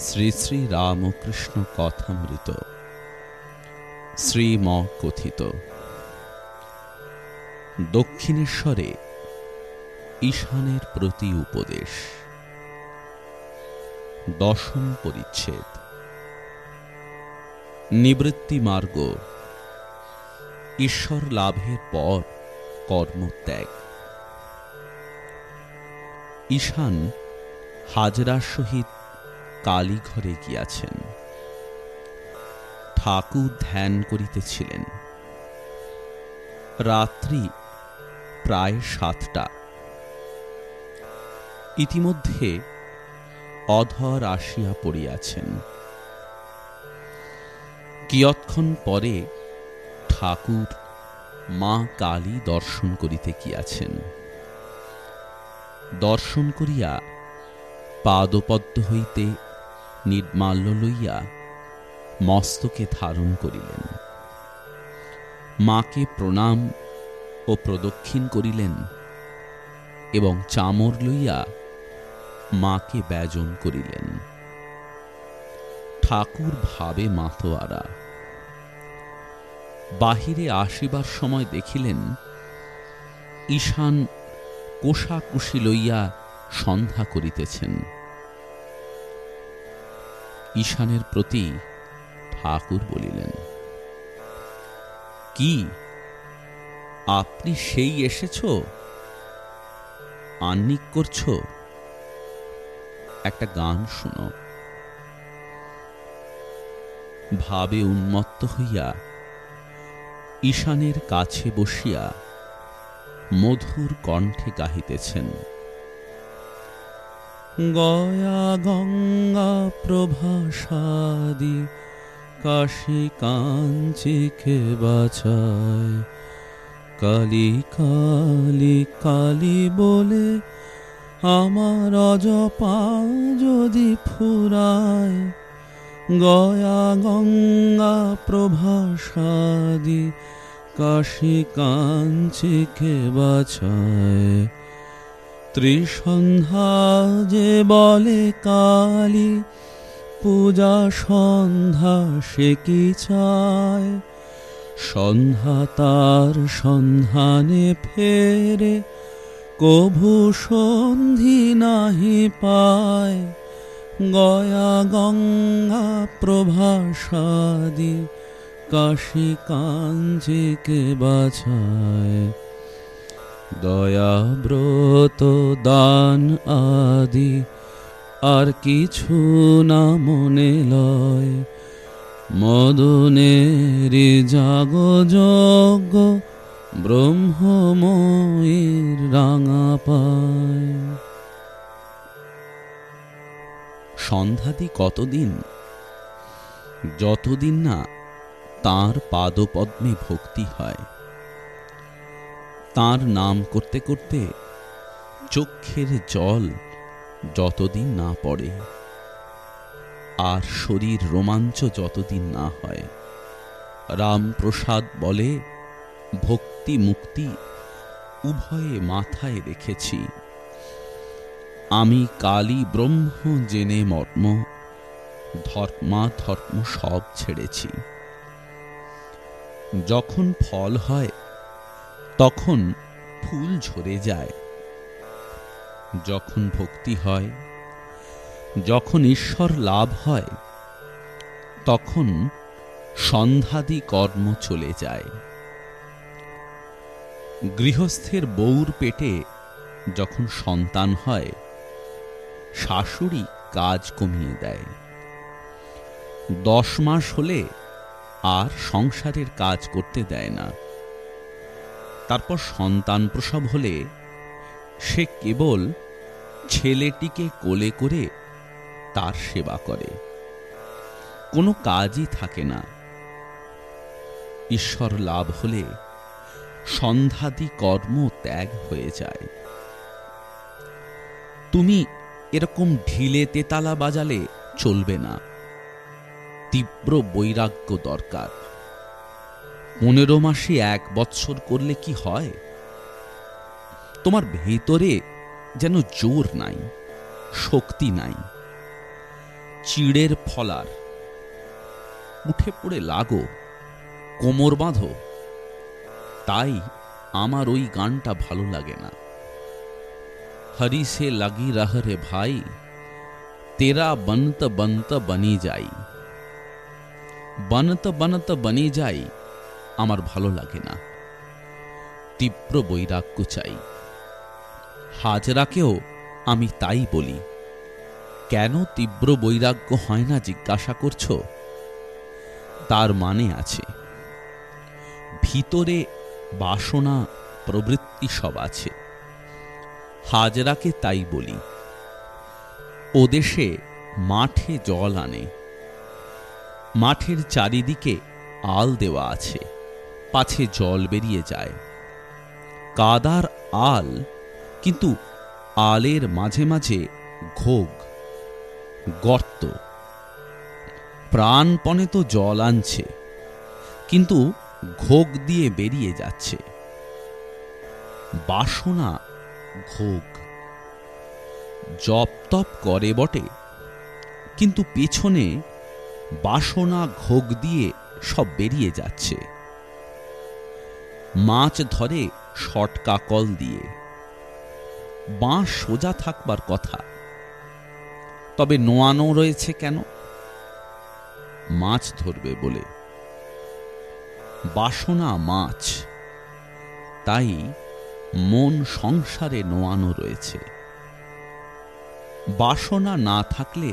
শ্রী শ্রী রামকৃষ্ণ কথামৃত। শ্রীম কথিত দক্ষিণেশ্বরে ঈশানের প্রতি উপদেশ। দশম পরিচ্ছেদ। নিবৃত্তি মার্গ। ঈশ্বর লাভের পর কর্মত্যাগ ঈশান হাজরার সহিত কালীঘরে গিয়াছেন। ঠাকুর ধ্যান করিতেছিলেন। রাত্রি প্রায় সাতটা। ইতিমধ্যে অধর আসিয়া পড়িয়াছেন। কিয়ৎক্ষণ পরে ঠাকুর মা কালী দর্শন করিতে গিয়াছেন। দর্শন করিয়া পাদপদ্ম হইতে নির্মাল্য লইয়া মস্তকে ধারণ করিলেন। মাকে প্রণাম ও প্রদক্ষিণ করিলেন এবং চামর লইয়া মাকে ব্যজন করিলেন। ঠাকুর ভাবে মাতোয়ারা। বাহিরে আসিবার সময় দেখিলেন ঈশান কোষাকুষি লইয়া সন্ধ্যা করিতেছেন। ঈশানের প্রতি ঠাকুর বলিলেন, কি? আপনি সেই এসেছ? আন্নিক করছ? একটা গান শুনো। ভাবে উন্মত্ত হইয়া ঈশানের কাছে বসিয়া মধুর কণ্ঠে গাহিতেছেন। গয়া গঙ্গা প্রভাসাদি কাশী কাঞ্চিকে বাছায় কালি কালি কালি বলে আমার অজপা যদি ফুরায়। গয়া গঙ্গা প্রভাসাদি কাশী কাঞ্চিকে বাছায়। ত্রিসন্ধ্যা যে বলে কালী, পূজা সন্ধ্যা সে কি চায়? সন্ধ্যা তার সন্ধানে ফেরে, কভু সন্ধি নাহি পায়। গয়া গঙ্গা প্রভাসাদি, কাশী কাঞ্চিকে বাছায়। দয়াব্রত দান আদি আর কিছু না মনে লয়। মদনের জাগ যজ্ঞ ব্রহ্মময়ীর রাঙা পায়। সন্ধ্যাদি কতদিন? যতদিন না তার পাদপদ্মে ভক্তি হয়। তার নাম করতে করতে চক্ষের জল যতদিন না পড়ে, আর শরীর রোমাঞ্চ যতদিন না হয়, রামপ্রসাদ বলে, ভক্তি মুক্তি উভয়ে মাথায় রেখেছি। আমি কালী ব্রহ্ম জেনে মর্ম ধর্মা ধর্ম সব ছেড়েছি। যখন ফল হয় তখন ফুল ঝরে যায়। যখন ভক্তি হয়, যখন ঈশ্বর লাভ হয়, তখন সন্ধ্যাদি কর্ম চলে যায়। গৃহস্থের বউর পেটে যখন সন্তান হয়, শাশুড়ি কাজ কমিয়ে দেয়। দশ মাস হলে আর সংসারের কাজ করতে দেয় না। তারপর সন্তান প্রসব হলে সে কেবল ছেলেটিকে কোলে করে তার সেবা করে। কোনো কাজই থাকে না। ঈশ্বর লাভ হলে সন্ধ্যাদি কর্ম ত্যাগ হয়ে যায়। তুমি এরকম ঢিলে তেতালা বাজালে চলবে না। তীব্র বৈরাগ্য দরকার। পনেরো মাসে এক বৎসর করলে কি হয়? তোমার ভেতরে যেন জোর নাই, শক্তি নাই। চিড়ের ফলার। উঠে পড়ে লাগো, কোমর বাঁধো। তাই আমার ওই গানটা ভালো লাগে না। হরি সে লাগি রহ রে ভাই, তেরা বনত বনত বনি যাই। বনত বনত বনি যাই আমার ভালো লাগে না। তীব্র বৈরাগ্য চাই। হাজরাকেও আমি তাই বলি। কেন তীব্র বৈরাগ্য হয় না জিজ্ঞাসা করছ? তার মানে আছে। ভিতরে বাসনা, প্রবৃত্তি সব আছে। হাজরাকে তাই বলি। ও দেশে মাঠে জল আনে। মাঠের চারিদিকে আল দেওয়া আছে। পাছে জল বেরিয়ে যায়। কাদার আল কিন্তু আলের মাঝে মাঝে ঘোগ, গর্ত। প্রাণপণে তো জল আনছে, কিন্তু ঘোগ দিয়ে বেরিয়ে যাচ্ছে। বাসনা ঘোগ। জপ তপ করে বটে, কিন্তু পেছনে বাসনা ঘোগ দিয়ে সব বেরিয়ে যাচ্ছে। মাছ ধরে শটকা কল দিয়ে। বাঁশ সোজা থাকবার কথা। তবে নোয়ানো রয়েছে কেন? মাছ ধরবে বলে। বাসনা মাছ। তাই মন সংসারে নোয়ানো রয়েছে। বাসনা না থাকলে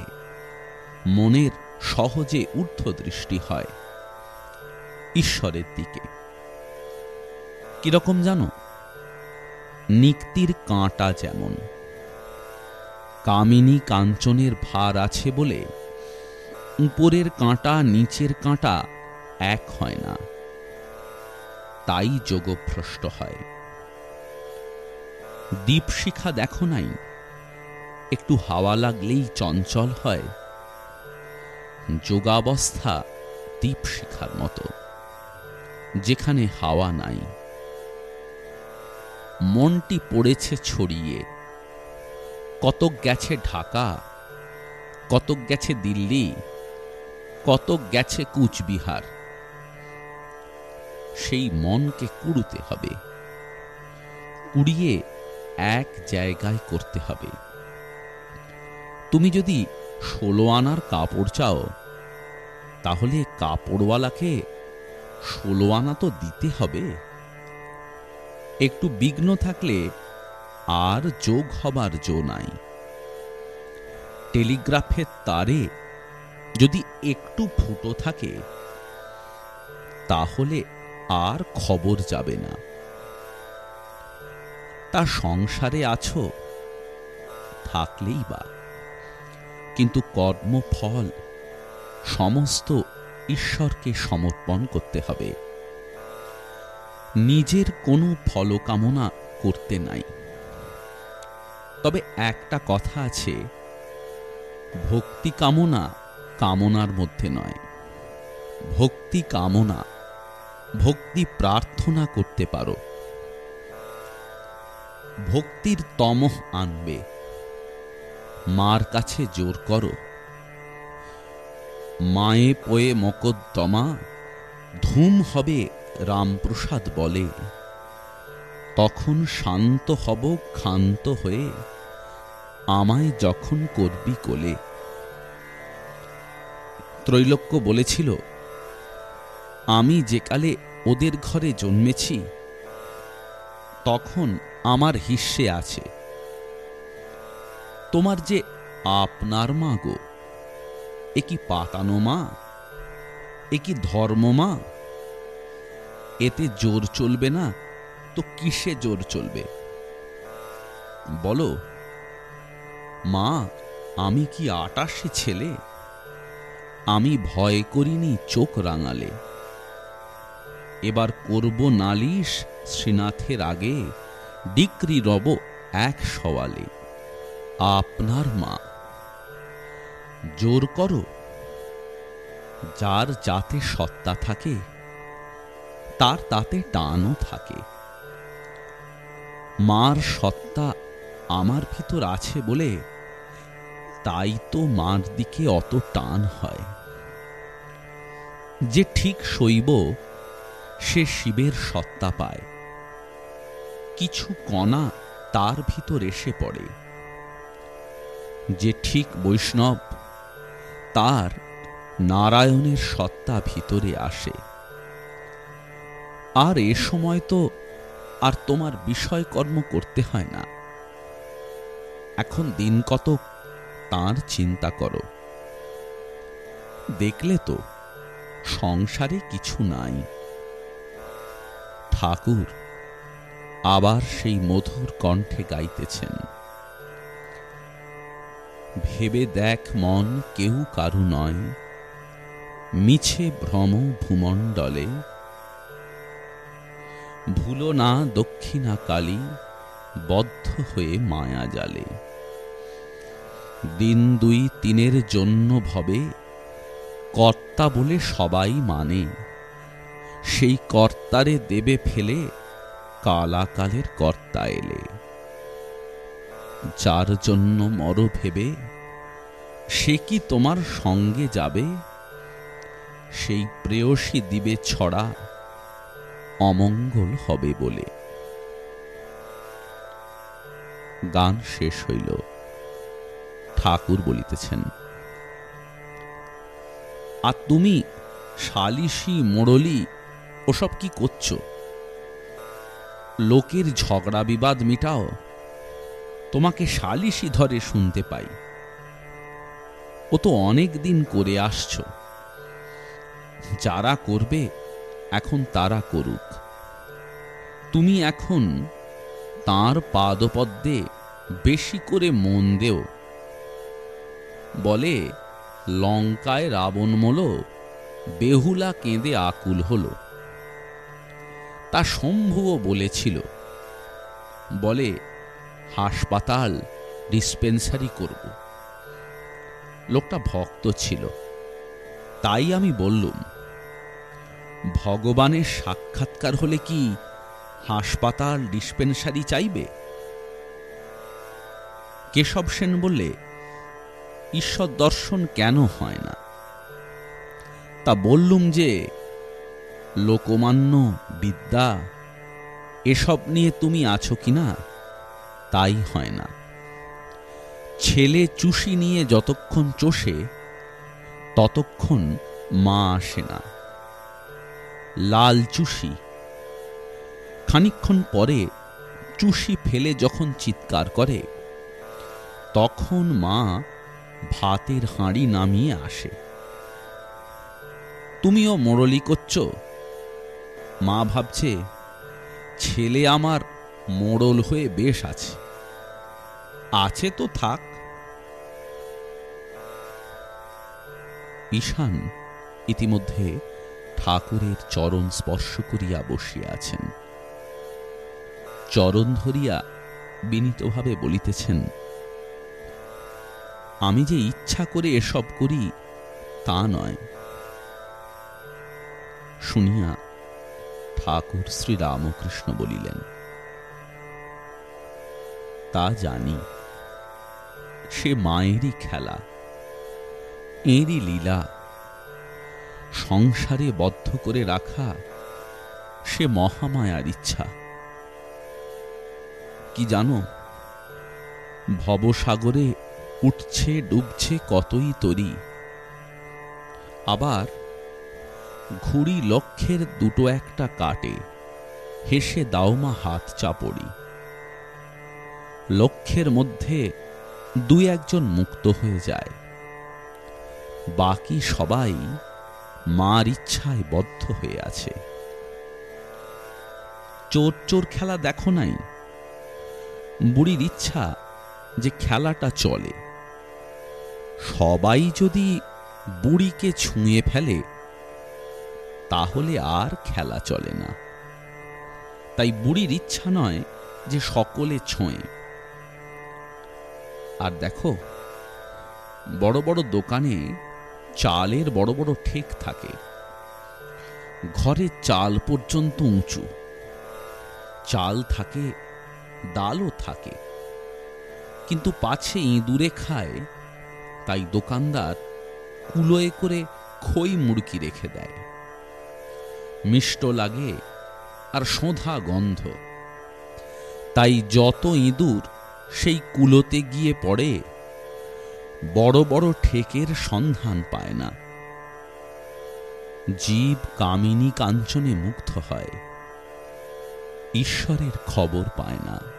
মনের সহজে ঊর্ধ্ব দৃষ্টি হয়। ঈশ্বরের দিকে। কীরকম জানো? নিক্তির কাঁটা যেমন। কামিনী কাঞ্চনের ভার আছে বলে উপরের কাঁটা নিচের কাঁটা এক হয় না। তাই যোগভ্রষ্ট হয়। দীপশিখা দেখো নাই, একটু হাওয়া লাগলেই চঞ্চল হয়। যোগাবস্থা দীপশিখার মতো, যেখানে হাওয়া নাই। মনটি পড়েছে ছড়িয়ে। কতক গেছে ঢাকা, কতক গেছে দিল্লি, কতক গেছে কুচবিহার। সেই মনকে কুড়ুতে হবে, কুড়িয়ে এক জায়গায় করতে হবে। তুমি যদি ষোলো আনার কাপড় চাও, তাহলে কাপড়ওয়ালাকে ষোলো আনা তো দিতে হবে। একটু বিঘ্ন থাকলে আর যোগ হবার জো নাই। টেলিগ্রাফের তারে যদি একটু ফুটো থাকে, তাহলে আর খবর যাবে না। তা সংসারে আছো, থাকলেই বা। কিন্তু কর্মফল সমস্ত ঈশ্বরকে সমর্পণ করতে হবে। নিজের কোনো ফলকামনা করতে নাই। তবে একটা কথা আছে, ভক্তি কামনা কামনার মধ্যে নয়। ভক্তি কামনা, ভক্তি প্রার্থনা করতে পারো। ভক্তির তমহ আনবে। মার কাছে জোর করো। মায়ে পোয়ে মকদ্দমা, ধুম হবে রামপ্রসাদ বলে, তখন শান্ত হব, ক্ষান্ত হয়ে আমায় যখন করবি কোলে। ত্রৈলোক্য বলেছিল, আমি যেকালে ওদের ঘরে জন্মেছি, তখন আমার হিস্সে আছে। তোমার যে আপনার মা গো, এ কি পাতানো মা? এ কি ধর্ম মা? এতে জোর চলবে না, তো কিসে জোর চলবে? বলো, মা, আমি কি আটাশে ছেলে? আমি ভয় করিনি চোখ রাঙালে। এবার করব নালিশ শ্রীনাথের আগে, ডিক্রি রব এক সওয়ালে। আপনার মা, জোর করো। যার যাতে সত্তা থাকে তার তাতে টানও থাকে। মার সত্তা আমার ভিতর আছে বলে তাই তো মার দিকে অত টান হয়। যে ঠিক শৈব সে শিবের সত্তা পায়। কিছু কণা তার ভিতর এসে পড়ে। যে ঠিক বৈষ্ণব, তার নারায়ণের সত্তা ভিতরে আসে। আর এ সময় তো আর তোমার বিষয়কর্ম করতে হয় না। এখন দিন কত তার চিন্তা করো। দেখলে তো সংসারে কিছু নাই। ঠাকুর আবার সেই মধুর কণ্ঠে গাইতেছেন। ভেবে দেখ মন কেউ কারু নয়। মিছে ভ্রম ভূমণ্ডলে ভুলো না দক্ষিণা কালী, বদ্ধ হয়ে মায়া জালে। দিন দুই তিনের জন্য ভবে, কর্তা বলে সবাই মানে। সেই কর্তারে দেবে ফেলে, কালাকালের কর্তা এলে। যার জন্য মর ভেবে, সে কি তোমার সঙ্গে যাবে? সেই প্রেয়সী দিবে ছড়া অমঙ্গল হবে বলে। গান শেষ হইল। ঠাকুর বলিতেছেন, আর তুমি শালিশি মোড়লি, ওসব কি করছ? লোকের ঝগড়া বিবাদ মিটাও। তোমাকে শালিশি ধরে শুনতে পাই। ও তো অনেক দিন করে আসছ। যারা করবে এখন তারা করুক। তুমি এখন তার পাদপদ্মে বেশি করে মন দেও। বলে লঙ্কায় রাবণ মল বেহুলা কেঁদে আকুল হল। তা শম্ভুও বলেছিল। বলে, হাসপাতাল ডিসপেন্সারি করব। লোকটা ভক্ত ছিল। তাই আমি বললুম ভগবানের সাক্ষাৎকার হলে কি হাসপাতাল ডিসপেন্সারি চাইবে? কেশব সেন বললে, ঈশ্বর দর্শন কেন হয় না? তা বললুম যে, লোকমান্য বিদ্যা, এসব নিয়ে তুমি আছো কিনা? তাই হয় না। ছেলে চুষি নিয়ে যতক্ষণ চষে, ততক্ষণ মা আসে না। লাল চুষি। খানিক্ষণ পরে চুষি ফেলে যখন চিৎকার করে, তখন মা ভাতের হাঁড়ি নামিয়ে আসে। তুমিও মোড়লি করছ? মা ভাবছে, ছেলে আমার মোড়ল হয়ে বেশ আছে। আছে তো থাক। ঈশান ইতিমধ্যে ঠাকুরের চরণ স্পর্শ করিয়া বসিয়া আছেন। চরণ ধরিয়া বিনীতভাবে বলিতেছেন, আমি যে ইচ্ছা করে এসব করি, তা নয়। শুনিয়া ঠাকুর শ্রী রামকৃষ্ণ বলিলেন, তা জানি, সে মায়েরই খেলা, এরই লীলা সংসারে বদ্ধ করে রাখা সে মহামায়ার ইচ্ছা। কি জানো, ভবসাগরে উঠছে, ডুবছে কতই তরি। আবার ঘুড়ি লক্ষ্যের দুটো একটা কাটে, হেসে দাওমা হাত চাপড়ি। লক্ষ্যের মধ্যে দুই একজন মুক্ত হয়ে যায়। বাকি সবাই মার ইচ্ছায় বদ্ধ হয়ে আছে। চোর চোর খেলা দেখো নাই। বুড়ির ইচ্ছা যে খেলাটা চলে। সবাই যদি বুড়িকে ছুঁয়ে ফেলে, তাহলে আর খেলা চলে না। তাই বুড়ির ইচ্ছা নয় যে সকলে ছোঁয়ে। আর দেখো, বড় বড় দোকানে চালের বড় বড় ঠেক থাকে। ঘরে চাল পর্যন্ত উঁচু। চাল থাকে, ডালও থাকে। কিন্তু পাছে ইঁদুরে খায়, তাই দোকানদার কুলোয় করে খই মুড়কি রেখে দেয়। মিষ্ট লাগে আর সোঁধা গন্ধ। তাই যত ইঁদুর সেই কুলোতে গিয়ে পড়ে বড় বড় ঠেকের সন্ধান পায় না। জীব কামিনী কাঞ্চনে মুগ্ধ হয়। ঈশ্বরের খবর পায় না।